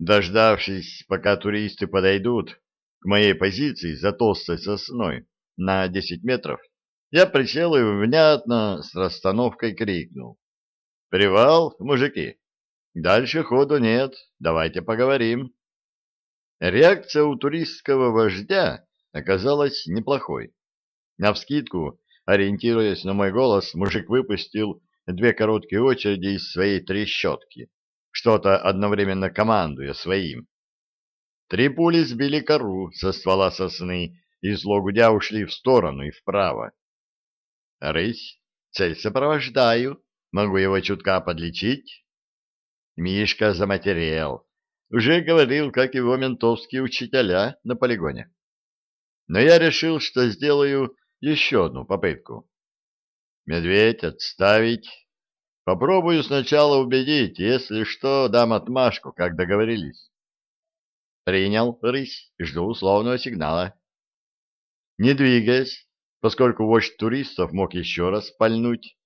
Дождавшись, пока туристы подойдут к моей позиции за толстой сосной на 10 метров, я присел и внятно с расстановкой крикнул. «Привал, мужики! Дальше ходу нет, давайте поговорим». Реакция у туристского вождя оказалась неплохой. Навскидку, ориентируясь на мой голос, мужик выпустил две короткие очереди из своей трещотки, что-то одновременно командуя своим. Три пули сбили кору со ствола сосны и злогудя ушли в сторону и вправо. «Рысь, цель сопровождаю. Могу его чутка подлечить?» Мишка заматерел. Уже говорил, как его ментовские учителя на полигоне. Но я решил, что сделаю еще одну попытку. Медведь отставить. Попробую сначала убедить, если что, дам отмашку, как договорились. Принял, рысь, жду условного сигнала. Не двигаясь, поскольку вождь туристов мог еще раз пальнуть,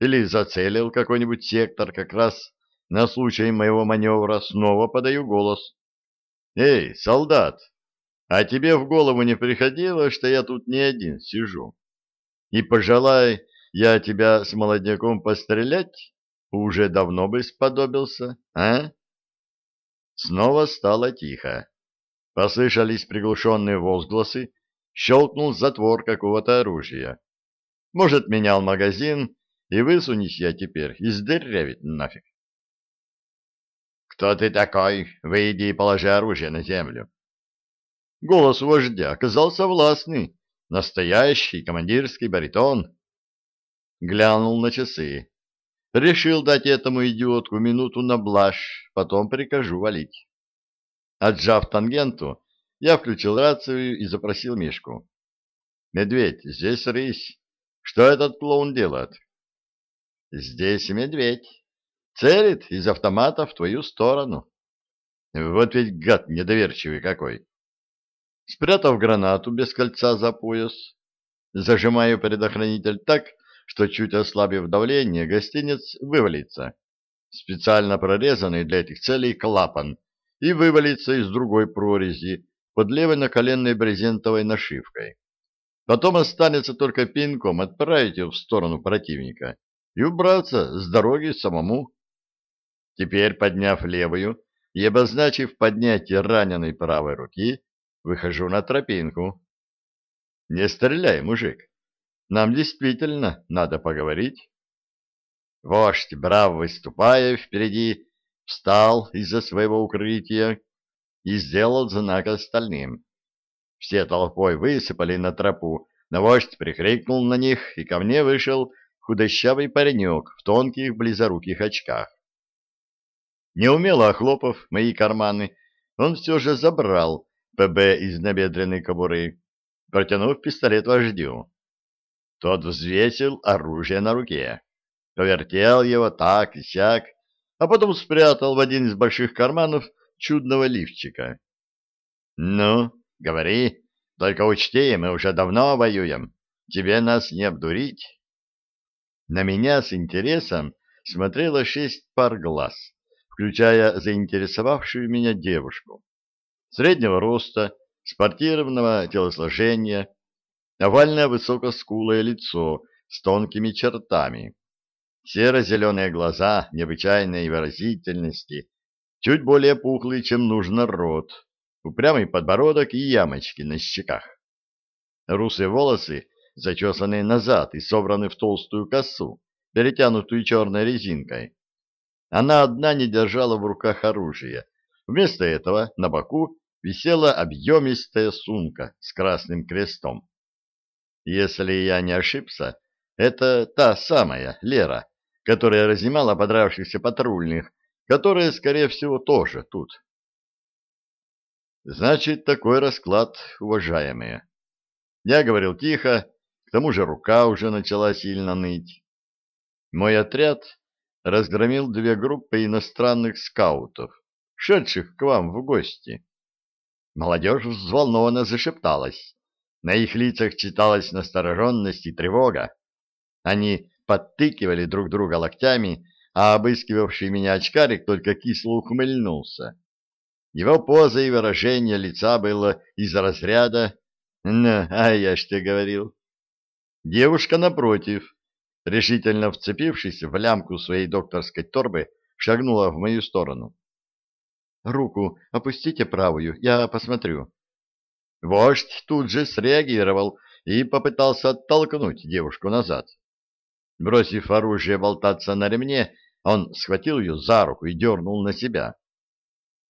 или зацелил какой-нибудь сектор как раз на случай моего маневра, снова подаю голос. «Эй, солдат, а тебе в голову не приходило, что я тут не один сижу? И пожелай я тебя с молодняком пострелять, уже давно бы сподобился, а? Снова стало тихо. Послышались приглушенные возгласы, щелкнул затвор какого-то оружия. Может, менял магазин, и высунись я теперь, издырявить нафиг. «Кто ты такой? Выйди и положи оружие на землю». Голос вождя оказался властный, настоящий командирский баритон. Глянул на часы. Решил дать этому идиотку минуту на блажь, потом прикажу валить. Отжав тангенту, я включил рацию и запросил Мишку. «Медведь, здесь рысь. Что этот клоун делает?» «Здесь медведь. Целит из автомата в твою сторону». «Вот ведь гад недоверчивый какой!» Спрятав гранату без кольца за пояс, зажимаю предохранитель так, что, чуть ослабив давление, гостиниц вывалится. Специально прорезанный для этих целей клапан и вывалится из другой прорези под левой наколенной брезентовой нашивкой. Потом останется только пинком отправить его в сторону противника и убраться с дороги самому. Теперь, подняв левую и обозначив поднятие раненой правой руки, Выхожу на тропинку. Не стреляй, мужик. Нам действительно надо поговорить. Вождь, браво выступая впереди, встал из-за своего укрытия и сделал знак остальным. Все толпой высыпали на тропу, но вождь прикрикнул на них, и ко мне вышел худощавый паренек в тонких близоруких очках. Неумело охлопав мои карманы, он все же забрал ПБ из набедренной кобуры, протянув пистолет вождю. Тот взвесил оружие на руке, повертел его так и сяк, а потом спрятал в один из больших карманов чудного лифчика. «Ну, говори, только учти, мы уже давно воюем, тебе нас не обдурить». На меня с интересом смотрело шесть пар глаз, включая заинтересовавшую меня девушку среднего роста, спортивного телосложения, овальное высокоскулое лицо с тонкими чертами, серо-зеленые глаза необычайной выразительности, чуть более пухлый, чем нужно рот, упрямый подбородок и ямочки на щеках. Русые волосы, зачесанные назад и собраны в толстую косу, перетянутую черной резинкой. Она одна не держала в руках оружия. Вместо этого на боку висела объемистая сумка с красным крестом. Если я не ошибся, это та самая Лера, которая разнимала подравшихся патрульных, которые, скорее всего, тоже тут. Значит, такой расклад, уважаемые. Я говорил тихо, к тому же рука уже начала сильно ныть. Мой отряд разгромил две группы иностранных скаутов, шедших к вам в гости. Молодежь взволнованно зашепталась. На их лицах читалась настороженность и тревога. Они подтыкивали друг друга локтями, а обыскивавший меня очкарик только кисло ухмыльнулся. Его поза и выражение лица было из разряда «Ну, а я ж тебе говорил». Девушка, напротив, решительно вцепившись в лямку своей докторской торбы, шагнула в мою сторону. «Руку опустите правую, я посмотрю». Вождь тут же среагировал и попытался оттолкнуть девушку назад. Бросив оружие болтаться на ремне, он схватил ее за руку и дернул на себя.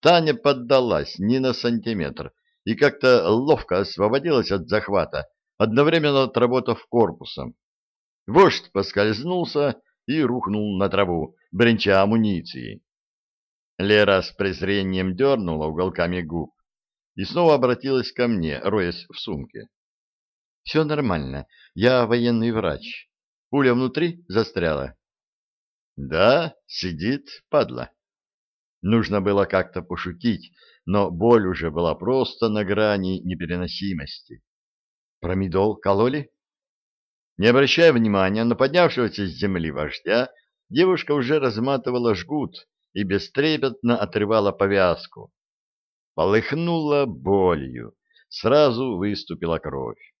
Таня поддалась ни на сантиметр и как-то ловко освободилась от захвата, одновременно отработав корпусом. Вождь поскользнулся и рухнул на траву, бренча амуницией. Лера с презрением дернула уголками губ и снова обратилась ко мне, роясь в сумке. — Все нормально, я военный врач. Пуля внутри застряла. — Да, сидит, падла. Нужно было как-то пошутить, но боль уже была просто на грани непереносимости. Промедол кололи? Не обращая внимания на поднявшегося с земли вождя, девушка уже разматывала жгут и бестрепетно отрывала повязку. Полыхнула болью, сразу выступила кровь.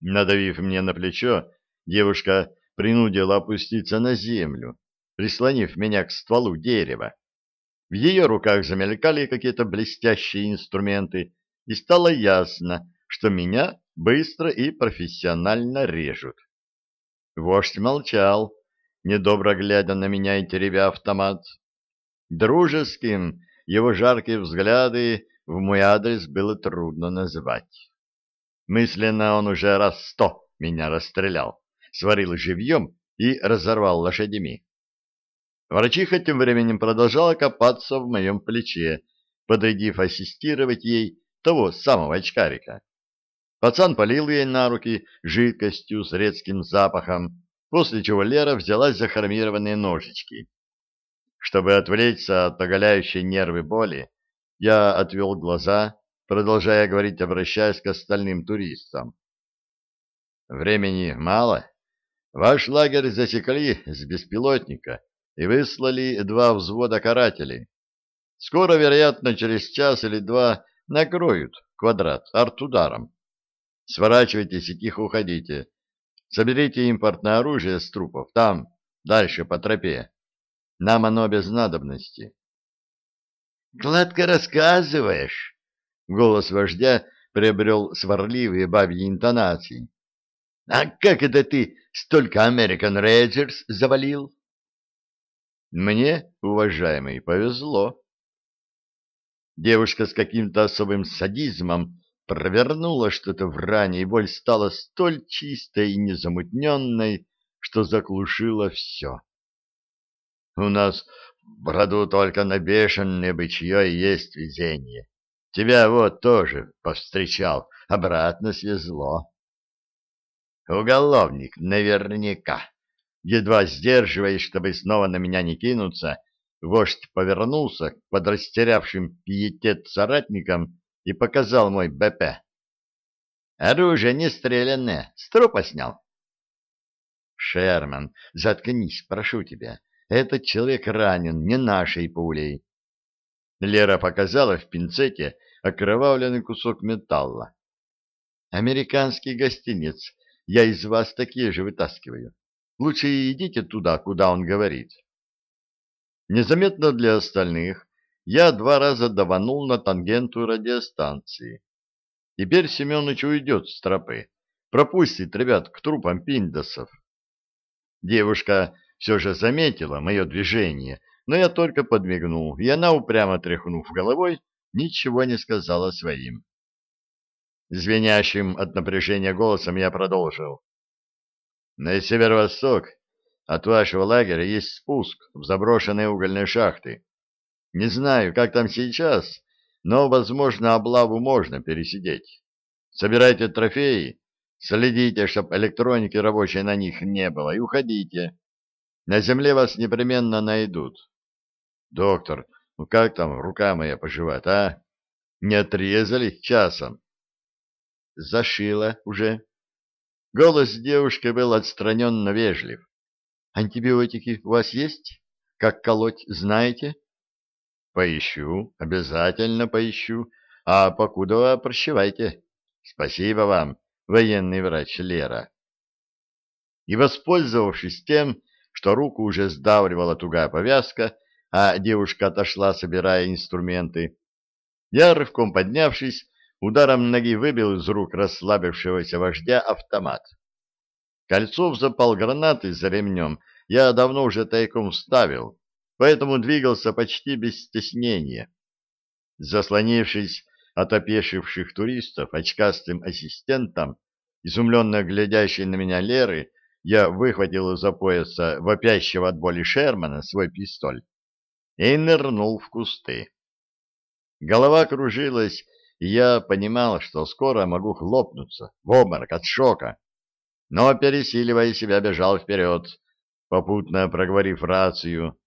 Надавив мне на плечо, девушка принудила опуститься на землю, прислонив меня к стволу дерева. В ее руках замелькали какие-то блестящие инструменты, и стало ясно, что меня быстро и профессионально режут. Вождь молчал, недобро глядя на меня и теребя автомат. Дружеским его жаркие взгляды в мой адрес было трудно назвать. Мысленно он уже раз сто меня расстрелял, сварил живьем и разорвал лошадями. Врачиха тем временем продолжала копаться в моем плече, подойдив ассистировать ей того самого очкарика. Пацан полил ей на руки жидкостью с редким запахом, после чего Лера взялась за хромированные ножички. Чтобы отвлечься от оголяющей нервы боли, я отвел глаза, продолжая говорить, обращаясь к остальным туристам. Времени мало. Ваш лагерь засекли с беспилотника и выслали два взвода карателей. Скоро, вероятно, через час или два накроют квадрат артударом. Сворачивайтесь и тихо уходите. Соберите импортное оружие с трупов там, дальше по тропе. Нам оно без надобности. — Гладко рассказываешь. Голос вождя приобрел сварливые бабьи интонации. — А как это ты столько American Rangers завалил? Мне, уважаемый, повезло. Девушка с каким-то особым садизмом провернула что-то в ране, и боль стала столь чистой и незамутненной, что заглушила все. У нас в роду только на бешеное бычье и есть везение. Тебя вот тоже повстречал, обратно свезло. Уголовник наверняка. Едва сдерживаясь, чтобы снова на меня не кинуться, вождь повернулся к подрастерявшим пиетет соратникам и показал мой БП. Оружие не стрелянное, с трупа снял. Шерман, заткнись, прошу тебя. Этот человек ранен не нашей пулей. Лера показала в пинцете окровавленный кусок металла. Американский гостиниц. Я из вас такие же вытаскиваю. Лучше идите туда, куда он говорит. Незаметно для остальных я два раза даванул на тангенту радиостанции. Теперь Семенович уйдет с тропы, пропустит ребят к трупам пиндосов. Девушка все же заметила мое движение, но я только подмигнул, и она, упрямо тряхнув головой, ничего не сказала своим. Звенящим от напряжения голосом я продолжил. На северо-восток от вашего лагеря есть спуск в заброшенные угольные шахты. Не знаю, как там сейчас, но, возможно, облаву можно пересидеть. Собирайте трофеи, следите, чтобы электроники рабочей на них не было, и уходите. На земле вас непременно найдут. Доктор, ну как там рука моя поживает, а? Не отрезали часом? Зашила уже. Голос девушки был отстраненно вежлив. «Антибиотики у вас есть? Как колоть, знаете?» Поищу, обязательно поищу. А покуда прощевайте. Спасибо вам, военный врач Лера. И, воспользовавшись тем, что руку уже сдавливала тугая повязка, а девушка отошла, собирая инструменты, я, рывком поднявшись, ударом ноги выбил из рук расслабившегося вождя автомат. Кольцов запал гранаты за ремнем я давно уже тайком вставил, поэтому двигался почти без стеснения. Заслонившись от опешивших туристов очкастым ассистентом, изумленно глядящей на меня Леры, я выхватил из-за пояса вопящего от боли Шермана свой пистоль и нырнул в кусты. Голова кружилась, и я понимал, что скоро могу хлопнуться в обморок от шока, но, пересиливая себя, бежал вперед, попутно проговорив рацию.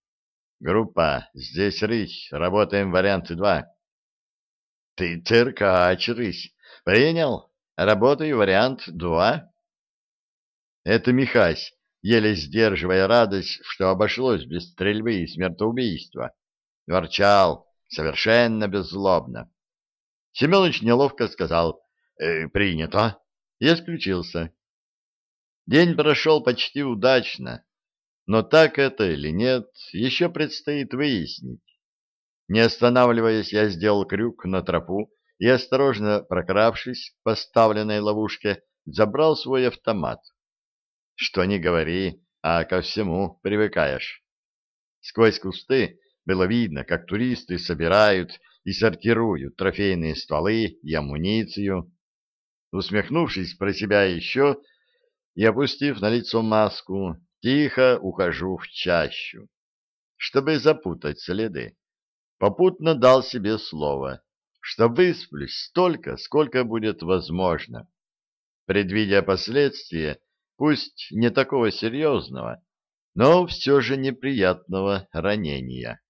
«Группа, здесь рысь, работаем вариант два». «Ты циркач, рысь, принял? Работаю вариант два». Это Михась, еле сдерживая радость, что обошлось без стрельбы и смертоубийства, ворчал совершенно беззлобно. Семенович неловко сказал «Э, «принято» и отключился. День прошел почти удачно, но так это или нет, еще предстоит выяснить. Не останавливаясь, я сделал крюк на тропу и, осторожно прокравшись к поставленной ловушке, забрал свой автомат. Что ни говори, а ко всему привыкаешь. Сквозь кусты было видно, как туристы собирают и сортируют трофейные стволы и амуницию. Усмехнувшись про себя еще и опустив на лицо маску, Тихо ухожу в чащу, чтобы запутать следы. Попутно дал себе слово, что высплюсь столько, сколько будет возможно, предвидя последствия, пусть не такого серьезного, но все же неприятного ранения.